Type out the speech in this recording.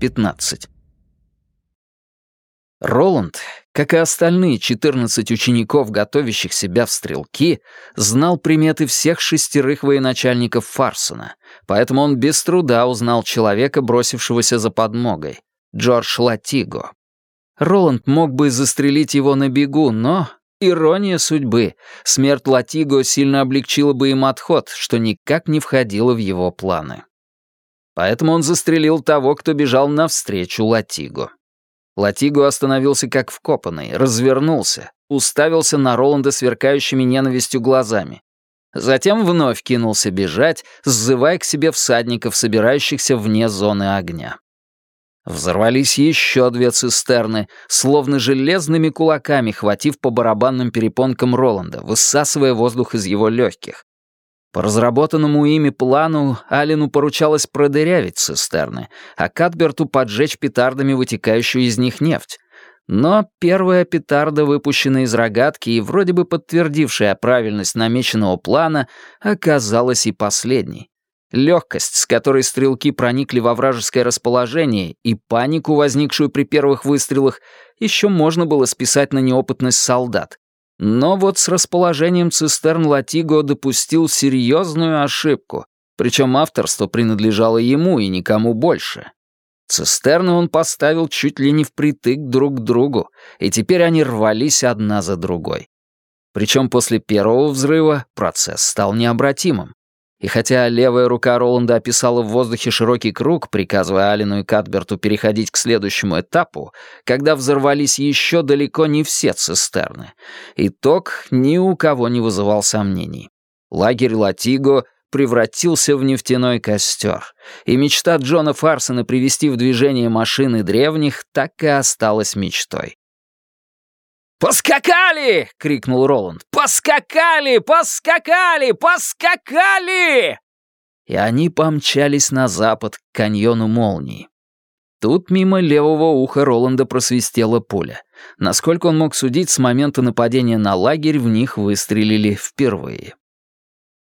15. Роланд, как и остальные 14 учеников, готовящих себя в стрелки, знал приметы всех шестерых военачальников Фарсона, поэтому он без труда узнал человека, бросившегося за подмогой — Джордж Латиго. Роланд мог бы застрелить его на бегу, но Ирония судьбы. Смерть Латиго сильно облегчила бы им отход, что никак не входило в его планы. Поэтому он застрелил того, кто бежал навстречу Латиго. Латиго остановился как вкопанный, развернулся, уставился на Роланда сверкающими ненавистью глазами. Затем вновь кинулся бежать, сзывая к себе всадников, собирающихся вне зоны огня. Взорвались еще две цистерны, словно железными кулаками хватив по барабанным перепонкам Роланда, высасывая воздух из его легких. По разработанному ими плану Алину поручалось продырявить цистерны, а Катберту поджечь петардами вытекающую из них нефть. Но первая петарда, выпущенная из рогатки и вроде бы подтвердившая правильность намеченного плана, оказалась и последней. Легкость, с которой стрелки проникли во вражеское расположение, и панику, возникшую при первых выстрелах, еще можно было списать на неопытность солдат. Но вот с расположением цистерн Латиго допустил серьезную ошибку, причем авторство принадлежало ему и никому больше. Цистерны он поставил чуть ли не впритык друг к другу, и теперь они рвались одна за другой. Причем после первого взрыва процесс стал необратимым. И хотя левая рука Роланда описала в воздухе широкий круг, приказывая Алину и Катберту переходить к следующему этапу, когда взорвались еще далеко не все цистерны, итог ни у кого не вызывал сомнений. Лагерь Латиго превратился в нефтяной костер, и мечта Джона Фарсона привести в движение машины древних так и осталась мечтой. «Поскакали!» — крикнул Роланд. «Поскакали! Поскакали! Поскакали!» И они помчались на запад к каньону молнии. Тут мимо левого уха Роланда просвистела пуля. Насколько он мог судить, с момента нападения на лагерь в них выстрелили впервые.